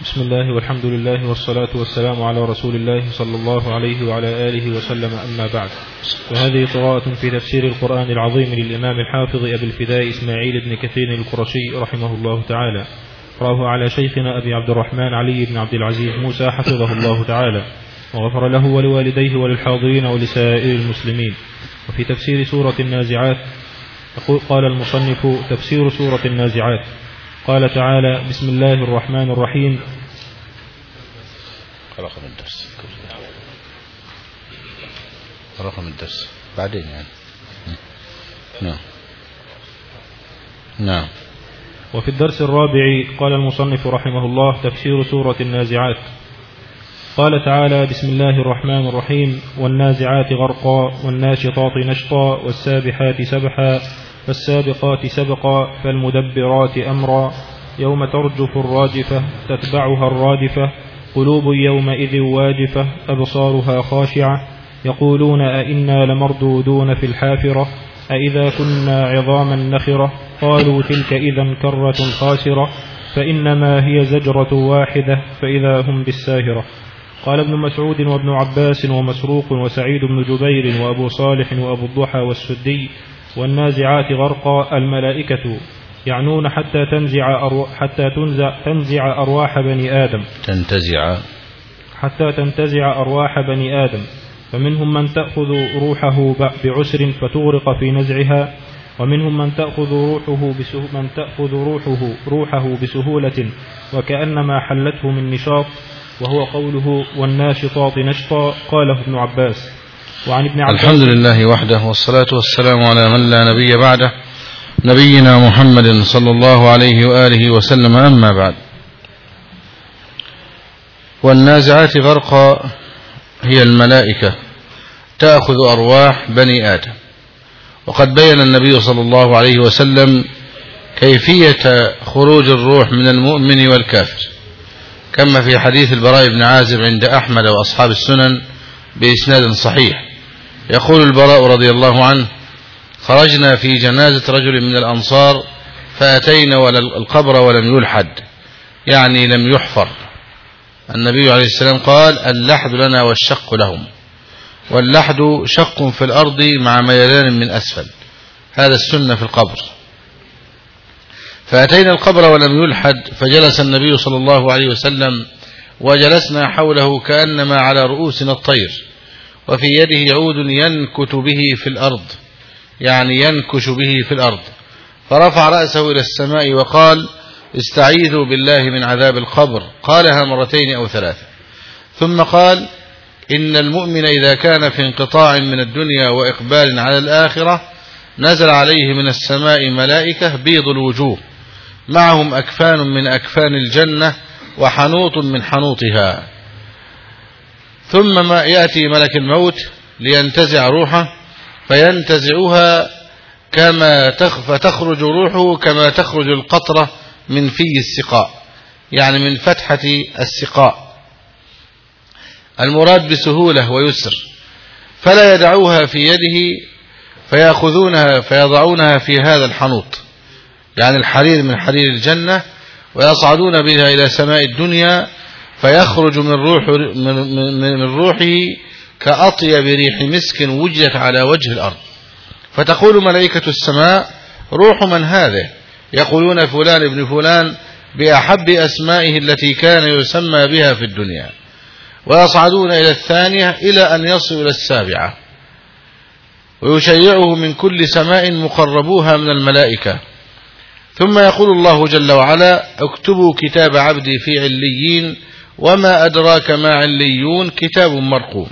بسم الله والحمد لله والصلاة والسلام على رسول الله صلى الله عليه وعلى آله وسلم أما بعد وهذه قراءة في تفسير القرآن العظيم للإمام الحافظ أبي الفداء إسماعيل بن كثير القرشي رحمه الله تعالى قرأه على شيخنا أبي عبد الرحمن علي بن عبد العزيز موسى حفظه الله تعالى وغفر له ولوالديه وللحاضرين ولسائر المسلمين وفي تفسير سورة النازعات قال المصنف تفسير سورة النازعات قال تعالى بسم الله الرحمن الرحيم. رقم الدرس. رقم الدرس. بعدين يعني. نعم. نعم. وفي الدرس الرابع قال المصنف رحمه الله تفسير سورة النازعات. قال تعالى بسم الله الرحمن الرحيم. والنازعات غرقا والناشطات نشطا والسابحات سبحا. فالسابقات سبقا فالمدبرات أمرا. يوم ترجف الراجفة تتبعها الرادفة. قلوب يومئذ واجفة أبصارها خاشعة. يقولون أئنا لمردودون في الحافرة. أئذا كنا عظاما نخرة. قالوا تلك إذا كرة خاسرة. فإنما هي زجرة واحدة فإذا هم بالساهرة. قال ابن مسعود وابن عباس ومسروق وسعيد بن جبير وأبو صالح وأبو الضحى والسدي. والنازعات غرقا الملائكة يعنون حتى تنزع أرو حتى تنزع تنزع أرواح بني آدم. تنتزع. حتى تنتزع أرواح بني آدم. فمنهم من تأخذ روحه بعسر فتغرق في نزعها ومنهم من تأخذ روحه من تأخذ روحه روحه بسهولة وكأنما حلته من نشاط وهو قوله والناشطات نشطا قاله ابن عباس. وعن ابن عباس. الحمد لله وحده والصلاة والسلام على من لا نبي بعده نبينا محمد صلى الله عليه وآله وسلم أما بعد. والنازعات غرقا هي الملائكة تأخذ أرواح بني آدم. وقد بين النبي صلى الله عليه وسلم كيفية خروج الروح من المؤمن والكافر. كما في حديث البراء بن عازب عند أحمد وأصحاب السنن بإسناد صحيح. يقول البراء رضي الله عنه خرجنا في جنازة رجل من الأنصار فأتينا القبر ولم يلحد يعني لم يحفر. النبي عليه السلام قال اللحد لنا والشق لهم. واللحد شق في الأرض مع ميلان من أسفل. هذا السنة في القبر. فأتينا القبر ولم يلحد فجلس النبي صلى الله عليه وسلم وجلسنا حوله كأنما على رؤوسنا الطير. وفي يده عود ينكت به في الأرض يعني ينكش به في الأرض. فرفع رأسه إلى السماء وقال استعيذوا بالله من عذاب القبر. قالها مرتين أو ثلاثة. ثم قال إن المؤمن إذا كان في انقطاع من الدنيا وإقبال على الآخرة نزل عليه من السماء ملائكة بيض الوجوه معهم أكفان من أكفان الجنة وحنوط من حنوطها. ثم ما يأتي ملك الموت لينتزع روحه فينتزعها كما فتخرج روحه كما تخرج القطرة من في السقاء يعني من فتحة السقاء. المراد بسهولة ويسر. فلا يدعوها في يده فيأخذونها فيضعونها في هذا الحنوط يعني الحرير من حرير الجنة ويصعدون بها إلى سماء الدنيا فيخرج من روح من, من, روحه كأطيب ريح مسك وجدت على وجه الأرض. فتقول ملائكة السماء روح من هذا يقولون فلان ابن فلان بأحب أسمائه التي كان يسمى بها في الدنيا. ويصعدون إلى الثانية إلى أن يصلوا إلى السابعة. ويشيعه من كل سماء مقربوها من الملائكة. ثم يقول الله جل وعلا اكتبوا كتاب عبدي في عليين وما أدراك ما عليون كتاب مرقوم.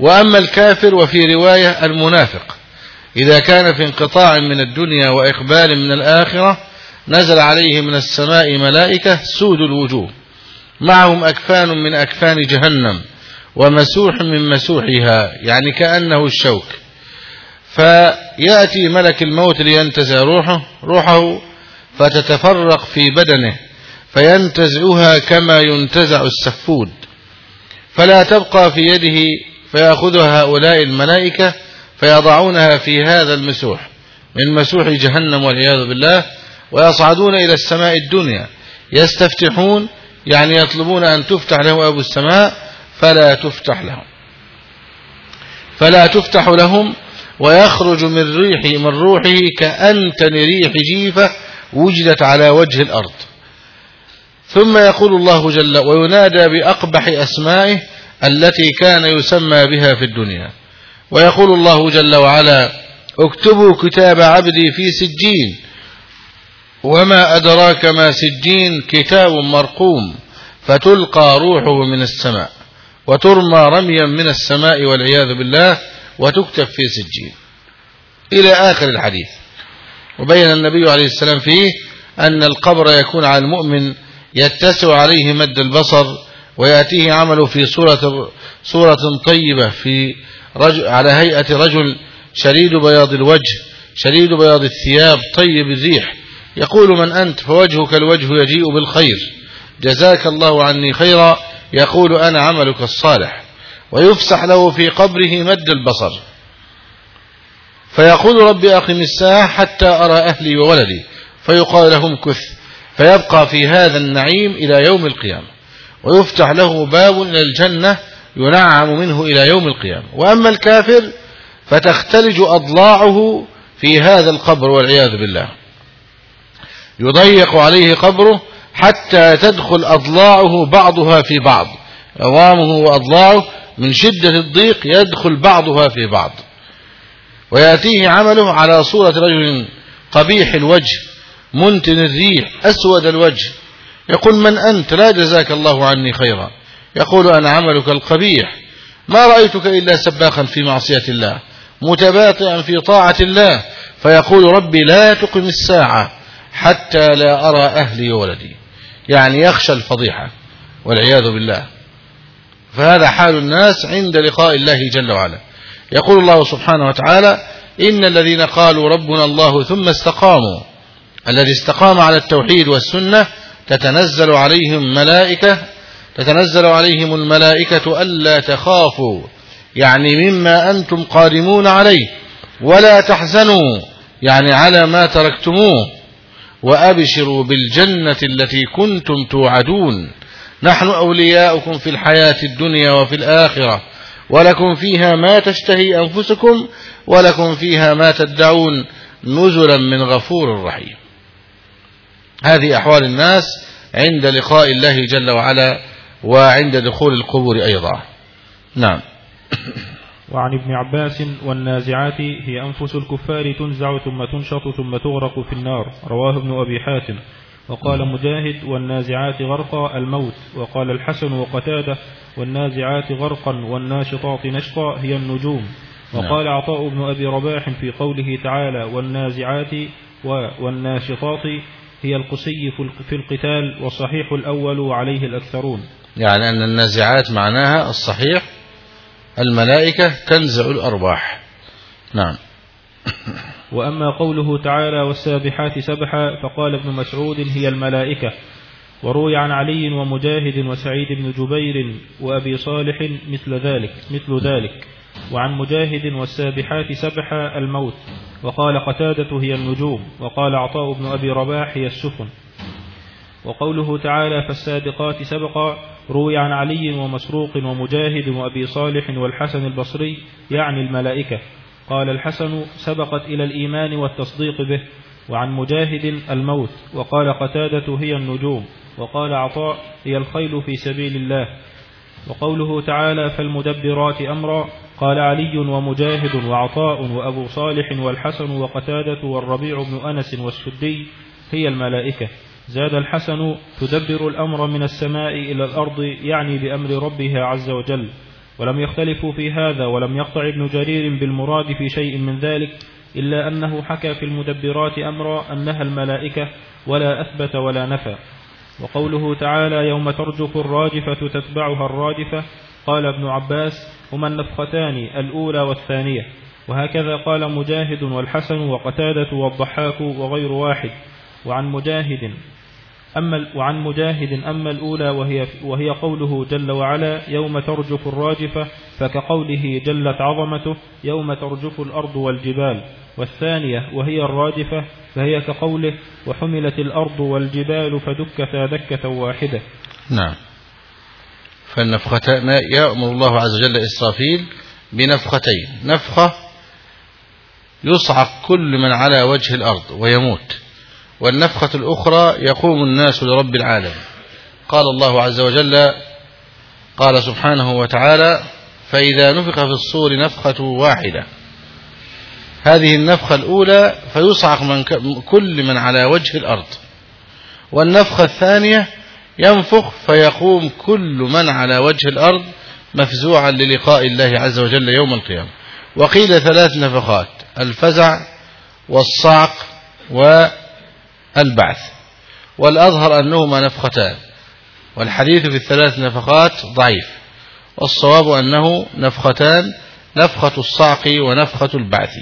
وأما الكافر وفي رواية المنافق. إذا كان في انقطاع من الدنيا وإقبال من الآخرة نزل عليه من السماء ملائكة سود الوجوه. معهم أكفان من أكفان جهنم ومسوح من مسوحها يعني كأنه الشوك. فيأتي ملك الموت لينتزع روحه روحه فتتفرق في بدنه. فينتزعها كما ينتزع السفود. فلا تبقى في يده فيأخذها هؤلاء الملائكة فيضعونها في هذا المسوح من مسوح جهنم والعياذ بالله ويصعدون إلى السماء الدنيا. يستفتحون يعني يطلبون أن تفتح لهم أبو السماء فلا تفتح لهم. فلا تفتح لهم ويخرج من ريح من روحه كأنتن ريح جيفة وجدت على وجه الأرض. ثم يقول الله جل وينادى بأقبح أسمائه التي كان يسمى بها في الدنيا. ويقول الله جل وعلا اكتبوا كتاب عبدي في سجين. وما أدراك ما سجين كتاب مرقوم فتلقى روحه من السماء وترمى رميا من السماء والعياذ بالله وتكتب في سجين. إلى آخر الحديث. وبين النبي عليه السلام فيه أن القبر يكون على المؤمن يتسع عليه مد البصر ويأتيه عمله في صورة, صورة طيبة في رجل على هيئة رجل شديد بياض الوجه شديد بياض الثياب طيب الريح. يقول من أنت؟ فوجهك الوجه يجيء بالخير. جزاك الله عني خيرا. يقول أنا عملك الصالح. ويفسح له في قبره مد البصر. فيقول ربي أقم الساعة حتى أرى أهلي وولدي. فيقال لهم كث. فيبقى في هذا النعيم إلى يوم القيامة. ويفتح له باب إلى الجنة ينعم منه إلى يوم القيامة. وأما الكافر فتختلج أضلاعه في هذا القبر والعياذ بالله. يضيق عليه قبره حتى تدخل أضلاعه بعضها في بعض. عظامه وأضلاعه من شدة الضيق يدخل بعضها في بعض. ويأتيه عمله على صورة رجل قبيح الوجه منتن الريح. أسود الوجه. يقول من أنت؟ لا جزاك الله عني خيرا. يقول أنا عملك القبيح. ما رأيتك إلا سباخا في معصية الله متباطئا في طاعة الله. فيقول ربي لا تقم الساعة حتى لا أرى أهلي وولدي. يعني يخشى الفضيحة والعياذ بالله. فهذا حال الناس عند لقاء الله جل وعلا. يقول الله سبحانه وتعالى إن الذين قالوا ربنا الله ثم استقاموا الذي استقام على التوحيد والسنة تتنزل عليهم ملائكة تتنزل عليهم الملائكة ألا تخافوا. يعني مما أنتم قادمون عليه. ولا تحزنوا. يعني على ما تركتموه. وأبشروا بالجنة التي كنتم توعدون. نحن أولياؤكم في الحياة الدنيا وفي الآخرة. ولكم فيها ما تشتهي أنفسكم ولكم فيها ما تدعون. نزلا من غفور رحيم. هذه أحوال الناس عند لقاء الله جل وعلا وعند دخول القبور أيضا. نعم. وعن ابن عباس والنازعات هي أنفس الكفار تنزع ثم تنشط ثم تغرق في النار. رواه ابن أبي حاتم. وقال مجاهد والنازعات غرقا الموت. وقال الحسن وقتادة والنازعات غرقا والناشطات نشطا هي النجوم. وقال عطاء بن أبي رباح في قوله تعالى والنازعات والناشطات هي القسي في القتال والصحيح الأول وعليه الأكثرون. يعني أن النازعات معناها الصحيح الملائكة تنزع الأرواح. نعم. وأما قوله تعالى والسابحات سبحا فقال ابن مسعود هي الملائكة. وروي عن علي ومجاهد وسعيد بن جبير وأبي صالح مثل ذلك مثل ذلك. وعن مجاهد والسابحات سبحا الموت وقال قتادة هي النجوم وقال عطاء بن أبي رباح هي السفن. وقوله تعالى فالسابقات سبقا روي عن علي ومسروق ومجاهد وأبي صالح والحسن البصري يعني الملائكة. قال الحسن سبقت إلى الإيمان والتصديق به وعن مجاهد الموت وقال قتادة هي النجوم وقال عطاء هي الخيل في سبيل الله. وقوله تعالى فالمدبرات أمرا قال علي ومجاهد وعطاء وأبو صالح والحسن وقتادة والربيع بن أنس والسدي هي الملائكة. زاد الحسن تدبر الأمر من السماء إلى الأرض يعني بأمر ربها عز وجل. ولم يختلفوا في هذا ولم يقطع ابن جرير بالمراد في شيء من ذلك إلا أنه حكى في المدبرات أمرا أنها الملائكة ولا أثبت ولا نفى. وقوله تعالى يوم ترجف الراجفة تتبعها الرادفة قال ابن عباس هما النفختان الأولى والثانية. وهكذا قال مجاهد والحسن وقتادة والضحاك وغير واحد. وعن مجاهد أما وعن مجاهد أما الأولى وهي, وهي قوله جل وعلا يوم ترجف الراجفة فكقوله جلت عظمته يوم ترجف الأرض والجبال. والثانية وهي الراجفة فهي كقوله وحملت الأرض والجبال فدكتا دكة واحدة. نعم. فالنفختان يأمر الله عز وجل إسرافيل بنفختين. نفخة يصعق كل من على وجه الأرض ويموت. والنفخة الأخرى يقوم الناس لرب العالم قال الله عز وجل قال سبحانه وتعالى فإذا نفخ في الصور نفخة واحدة. هذه النفخة الأولى فيصعق من كل من على وجه الأرض. والنفخة الثانية ينفخ فيقوم كل من على وجه الأرض مفزوعا للقاء الله عز وجل يوم القيامة. وقيل ثلاث نفخات الفزع والصعق والبعث. والأظهر أنهما نفختان. والحديث في الثلاث نفخات ضعيف. والصواب أنه نفختان نفخة الصعق ونفخة البعث.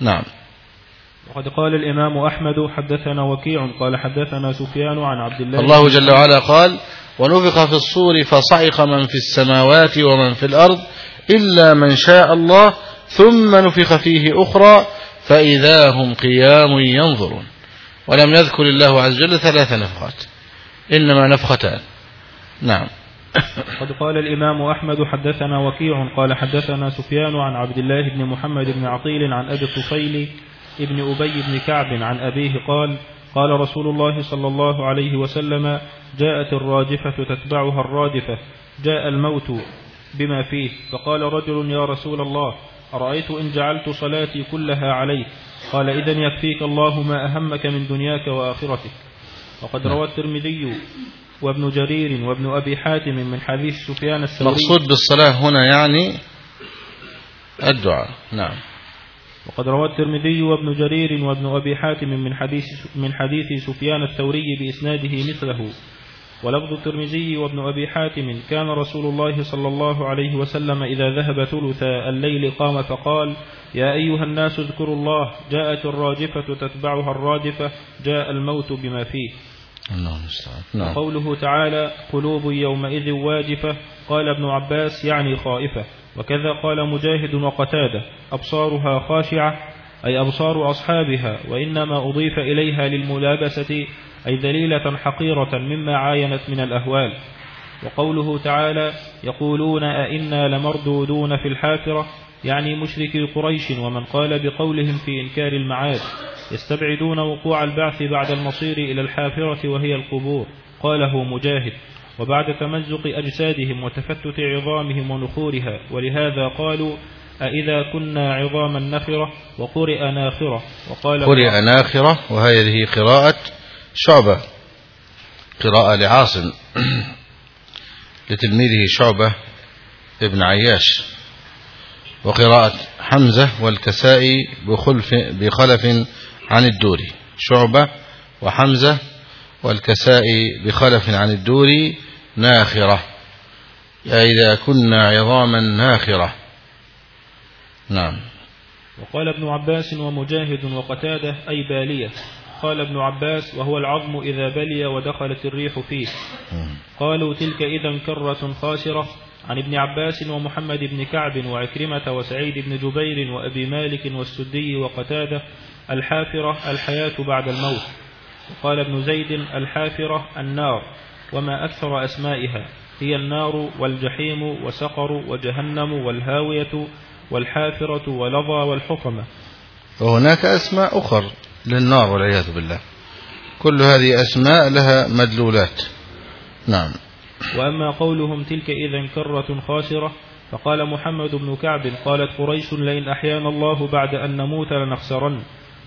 نعم. وقد قال الإمام أحمد حدثنا وكيع قال حدثنا سفيان عن عبد الله الله جل وعلا قال ونفخ في الصور فصعق من في السماوات ومن في الأرض إلا من شاء الله ثم نفخ فيه أخرى فإذا هم قيام ينظرون. ولم يذكر الله عز وجل ثلاث نفخات إنما نفختان. نعم. قد قال الإمام أحمد حدثنا وكيع قال حدثنا سفيان عن عبد الله بن محمد بن عقيل عن أبي الطفيل ابن أبي بن كعب عن أبيه قال قال رسول الله صلى الله عليه وسلم جاءت الراجفة تتبعها الرادفة جاء الموت بما فيه. فقال رجل يا رسول الله أرأيت إن جعلت صلاتي كلها عليك؟ قال إذا يكفيك الله ما أهمك من دنياك وآخرتك. وقد روى الترمذي وابن جرير وابن أبي حاتم من حديث سفيان الثوري. مقصود بالصلاة هنا يعني الدعاء. نعم. وقد روى الترمذي وابن جرير وابن أبي حاتم من حديث من حديث سفيان الثوري بإسناده مثله. ولفظ الترمذي وابن أبي حاتم كان رسول الله صلى الله عليه وسلم إذا ذهب ثلث الليل قام فقال يا أيها الناس اذكروا الله جاءت الراجفة تتبعها الرادفة جاء الموت بما فيه. نعم. قوله تعالى قلوب يومئذ واجفة. قال ابن عباس يعني خائفة. وكذا قال مجاهد وقتادة أبصارها خاشعة أي أبصار أصحابها وإنما أضيف إليها للملابسة أي ذليلة حقيرة مما عاينت من الأهوال. وقوله تعالى يقولون أئنا لمردودون في الحافرة يعني مشركي قريش ومن قال بقولهم في إنكار المعاد. يستبعدون وقوع البعث بعد المصير إلى الحافرة وهي القبور. قاله مجاهد. وبعد تمزق أجسادهم وتفتت عظامهم ونخورها ولهذا قالوا أإذا كنا عظاما نخرة وقرئ ناخرة؟ وقال قرئ ناخرة وهذه قراءة شعبة قراءة لعاصم لتلميذه شعبة ابن عياش وقراءة حمزة والكسائي بخلف بخلف عن الدوري شعبة وحمزة والكسائي بخلف عن الدوري ناخرة. إذا كنا عظاما ناخرة. نعم. وقال ابن عباس ومجاهد وقتادة أي بالية. قال ابن عباس وهو العظم إذا بلي ودخلت الريح فيه. قالوا تلك إذا كرة خاسرة عن ابن عباس ومحمد بن كعب وعكرمة وسعيد بن جبير وأبي مالك والسدي وقتادة. الحافرة الحياة بعد الموت. وقال ابن زيد الحافرة النار. وما أكثر أسمائها هي النار والجحيم وسقر وجهنم والهاوية والحافرة ولظى والحطمة. وهناك أسماء أخر للنار والعياذ بالله. كل هذه أسماء لها مدلولات. نعم. وأما قولهم تلك إذا كرة خاسرة فقال محمد بن كعب قالت قريش لئن أحيانا الله بعد أن نموت لنخسرن.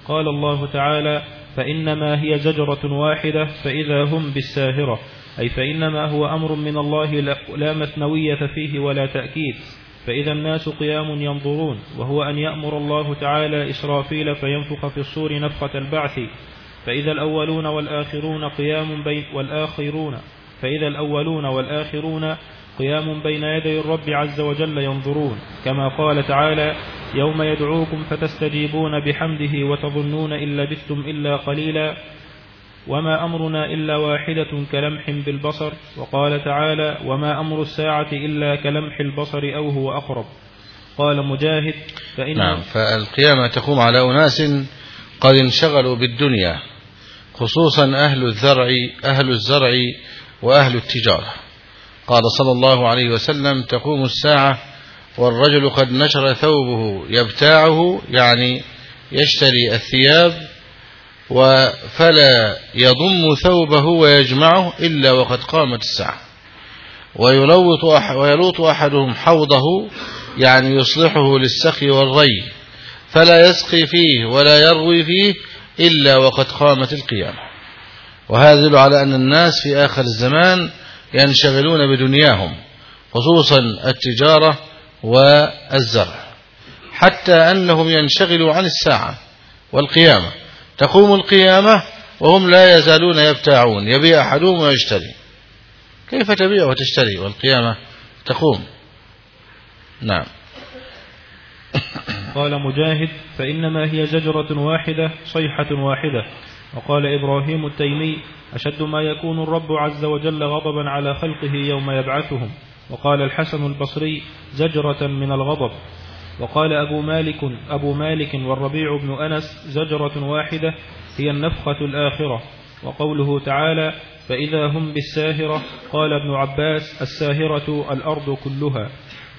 قال الله تعالى فإنما هي زجرة واحدة فإذا هم بالساهرة. أي فإنما هو أمر من الله لا مثنوية فيه ولا تأكيد فإذا الناس قيام ينظرون وهو أن يأمر الله تعالى إسرافيل فينفخ في الصور نفخة البعث فإذا الأولون والآخرون قيام بين والآخرون فإذا الأولون والآخرون قيام بين يدي الرب عز وجل ينظرون كما قال تعالى يوم يدعوكم فتستجيبون بحمده وتظنون إن لبثتم إلا قليلا وما أمرنا إلا واحدة كلمح بالبصر وقال تعالى وما أمر الساعة إلا كلمح البصر أو هو أقرب قال مجاهد فإن نعم فالقيامة تقوم على أناس قد انشغلوا بالدنيا خصوصا أهل الزرع أهل الزرع وأهل التجارة. قال صلى الله عليه وسلم تقوم الساعة والرجل قد نشر ثوبه يبتاعه يعني يشتري الثياب فلا يضم ثوبه ويجمعه إلا وقد قامت الساعة. ويلوط ويلوط أحدهم حوضه يعني يصلحه للسقي والري فلا يسقي فيه ولا يروي فيه إلا وقد قامت القيامة. وهذا على أن الناس في آخر الزمان ينشغلون بدنياهم خصوصا التجارة والزرع حتى أنهم ينشغلوا عن الساعة والقيامة. تقوم القيامة وهم لا يزالون يبتاعون يبيع أحدهم ويشتري. كيف تبيع وتشتري والقيامة تقوم؟ نعم. قال مجاهد فإنما هي زجرة واحدة صيحة واحدة. وقال إبراهيم التيمي أشد ما يكون الرب عز وجل غضبا على خلقه يوم يبعثهم. وقال الحسن البصري زجرة من الغضب. وقال أبو مالك أبو مالك والربيع بن أنس زجرة واحدة هي النفخة الآخرة. وقوله تعالى فإذا هم بالساهرة قال ابن عباس الساهرة الأرض كلها.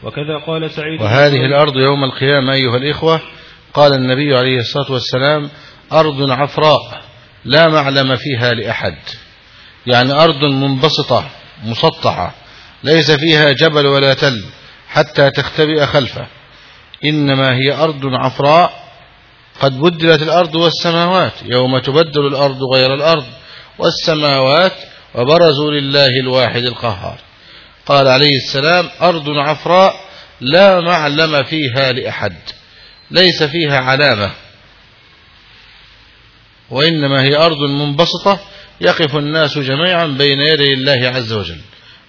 وكذا قال سعيد وهذه الأرض يوم القيامة أيها الإخوة قال النبي عليه الصلاة والسلام أرض عفراء لا معلم فيها لأحد. يعني أرض منبسطة مسطعة ليس فيها جبل ولا تل حتى تختبئ خلفه. إنما هي أرض عفراء. قد بدلت الأرض والسماوات يوم تبدل الأرض غير الأرض والسماوات وبرزوا لله الواحد القهار. قال عليه السلام أرض عفراء لا معلم فيها لأحد ليس فيها علامة وإنما هي أرض منبسطة يقف الناس جميعا بين يدي الله عز وجل.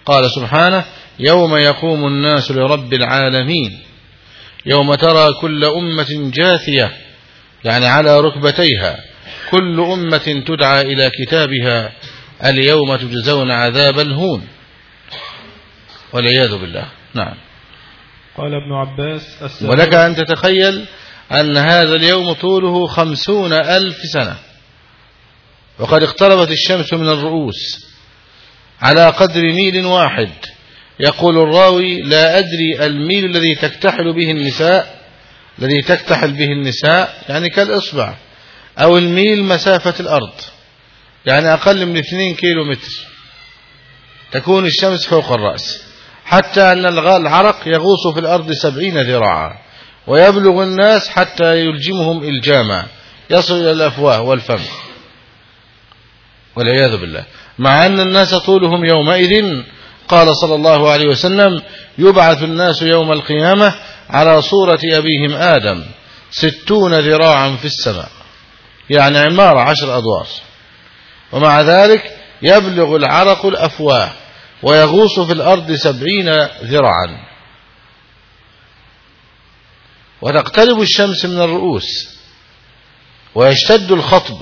قال سبحانه يوم يقوم الناس لرب العالمين. يوم ترى كل أمة جاثية يعني على ركبتيها. كل أمة تدعى إلى كتابها اليوم تجزون عذاب الهون. والعياذ بالله. نعم. قال ابن عباس ولك أن تتخيل أن هذا اليوم طوله خمسون ألف سنة. وقد اقتربت الشمس من الرؤوس على قدر ميل واحد. يقول الراوي لا أدري الميل الذي تكتحل به النساء الذي تكتحل به النساء يعني كالإصبع أو الميل مسافة الأرض يعني أقل من 2 كيلو متر تكون الشمس فوق الرأس حتى أن العرق يغوص في الأرض سبعين ذراعا ويبلغ الناس حتى يلجمهم إلجاما يصل إلى الأفواه والفم. والعياذ بالله. مع أن الناس طولهم يومئذ قال صلى الله عليه وسلم يبعث الناس يوم القيامة على صورة أبيهم آدم ستون ذراعا في السماء. يعني عمارة عشر أدوار. ومع ذلك يبلغ العرق الأفواه ويغوص في الأرض سبعين ذراعا. وتقترب الشمس من الرؤوس ويشتد الخطب.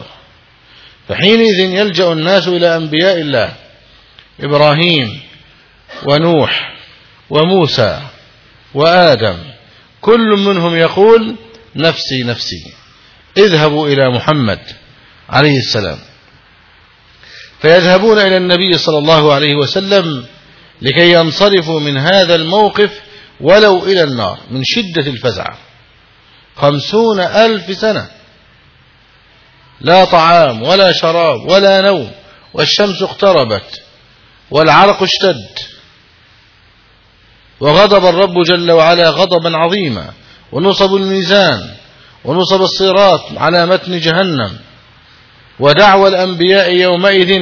فحينئذ يلجأ الناس إلى أنبياء الله إبراهيم ونوح وموسى وآدم كل منهم يقول نفسي نفسي اذهبوا إلى محمد عليه السلام. فيذهبون إلى النبي صلى الله عليه وسلم لكي ينصرفوا من هذا الموقف ولو إلى النار من شدة الفزع. خمسون ألف سنة. لا طعام ولا شراب ولا نوم والشمس اقتربت والعرق اشتد. وغضب الرب جل وعلا غضبا عظيما. ونصب الميزان ونصب الصراط على متن جهنم. ودعوى الأنبياء يومئذ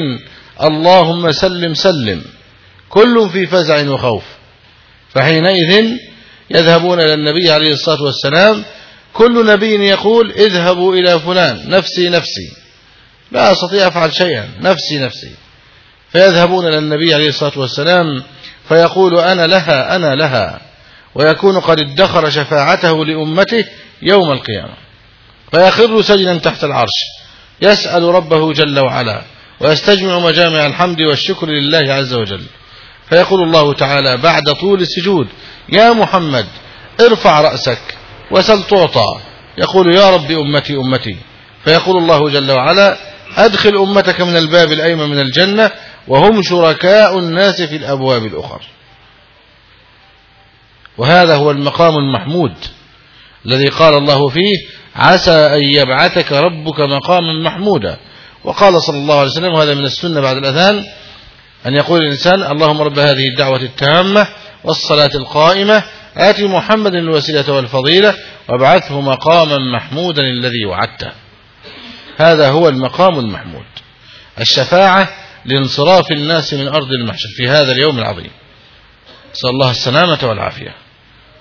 اللهم سلم سلم. كل في فزع وخوف. فحينئذ يذهبون إلى النبي عليه الصلاة والسلام. كل نبي يقول اذهبوا إلى فلان نفسي نفسي. لا أستطيع أفعل شيئا نفسي نفسي. فيذهبون إلى النبي عليه الصلاة والسلام فيقول أنا لها أنا لها. ويكون قد ادخر شفاعته لأمته يوم القيامة. فيخر سجدا تحت العرش. يسأل ربه جل وعلا. ويستجمع مجامع الحمد والشكر لله عز وجل. فيقول الله تعالى بعد طول السجود يا محمد ارفع رأسك وسل تعطى. يقول يا رب أمتي أمتي. فيقول الله جل وعلا أدخل أمتك من الباب الأيمن من الجنة وهم شركاء الناس في الأبواب الأخر وهذا هو المقام المحمود الذي قال الله فيه عسى أن يبعثك ربك مقاما محمودا. وقال صلى الله عليه وسلم وهذا من السنة بعد الأذان أن يقول الإنسان اللهم رب هذه الدعوة التامة والصلاة القائمة آتي محمد الوسيلة والفضيلة وابعثه مقاما محمودا الذي وعدته. هذا هو المقام المحمود. الشفاعة لانصراف الناس من أرض المحشر في هذا اليوم العظيم. نسأل الله السلامة والعافية.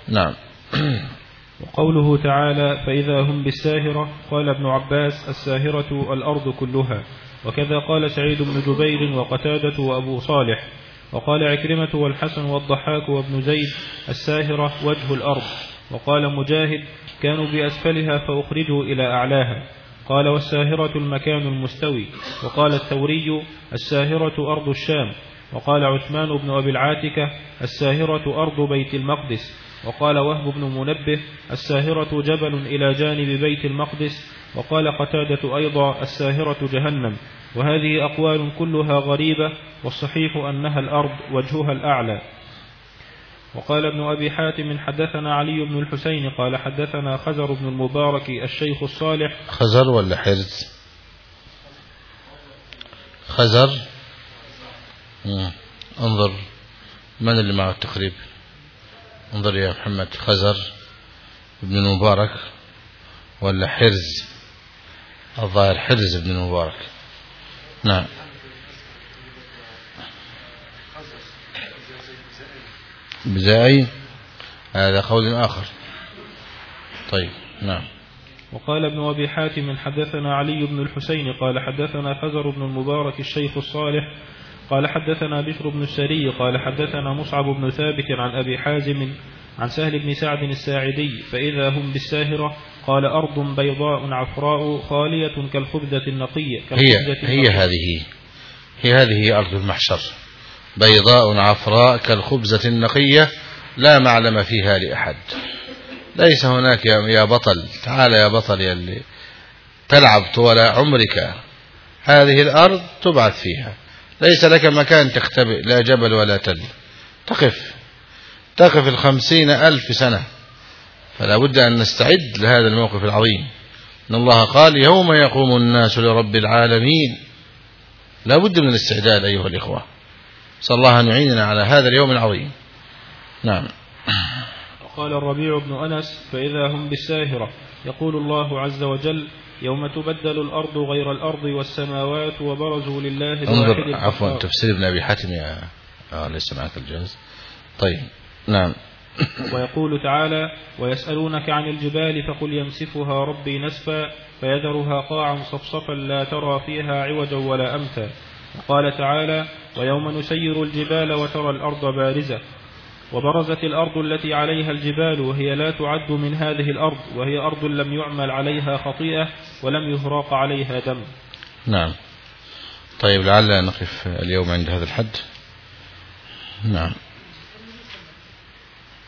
نعم. وقوله تعالى فإذا هم بالساهرة قال ابن عباس الساهرة الأرض كلها. وكذا قال سعيد بن جبير وقتادة وأبو صالح. وقال عكرمة والحسن والضحاك وابن زيد الساهرة وجه الأرض. وقال مجاهد كانوا بأسفلها فأخرجوا إلى أعلاها. قال والساهرة المكان المستوي. وقال الثوري الساهرة أرض الشام. وقال عثمان بن أبي العاتكة الساهرة أرض بيت المقدس. وقال وهب بن منبه الساهرة جبل إلى جانب بيت المقدس. وقال قتادة أيضا الساهرة جهنم. وهذه أقوال كلها غريبة والصحيح أنها الأرض وجهها الأعلى. وقال ابن أبي حاتم حدثنا علي بن الحسين قال حدثنا خزر بن المبارك الشيخ الصالح. خزر ولا حرز؟ خزر؟ مم. انظر من اللي معه التقريب؟ انظر يا محمد خزر بن المبارك ولا حرز؟ الظاهر حرز بن المبارك. نعم. بزاي هذا قول آخر. طيب نعم. وقال ابن أبي حاتم حدثنا علي بن الحسين قال حدثنا خزر بن المبارك الشيخ الصالح قال حدثنا بشر بن السري قال حدثنا مصعب بن ثابت عن أبي حازم عن سهل بن سعد الساعدي فإذا هم بالساهرة قال أرض بيضاء عفراء خالية كالخبزة النقية. هي هي هذه هي هذه أرض المحشر. بيضاء عفراء كالخبزة النقية لا معلم فيها لأحد. ليس هناك يا بطل. تعال يا بطل يا اللي تلعب طول عمرك. هذه الأرض تبعث فيها. ليس لك مكان تختبئ. لا جبل ولا تل. تقف. تقف الخمسين ألف سنة. فلا بد أن نستعد لهذا الموقف العظيم. إن الله قال يوم يقوم الناس لرب العالمين. لا بد من الاستعداد أيها الإخوة. صلى الله أن يعيننا على هذا اليوم العظيم. نعم. قال الربيع بن أنس فإذا هم بالساهرة يقول الله عز وجل يوم تبدل الأرض غير الأرض والسماوات وبرزوا لله انظر عفوا تفسير ابن أبي حاتم يا آه ليس معك الجهاز. طيب نعم. ويقول تعالى ويسألونك عن الجبال فقل يمسفها ربي نسفا فيذرها قاعا صفصفا لا ترى فيها عوجا ولا أمتا وقال تعالى ويوم نسير الجبال وترى الأرض بارزة وبرزت الأرض التي عليها الجبال وهي لا تعد من هذه الأرض وهي أرض لم يعمل عليها خطيئة ولم يهراق عليها دم. نعم. طيب لعل نقف اليوم عند هذا الحد. نعم.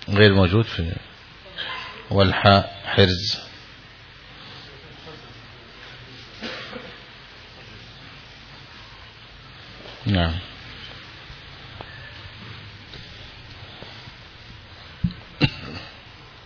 غير موجود في والحاء حرز. نعم.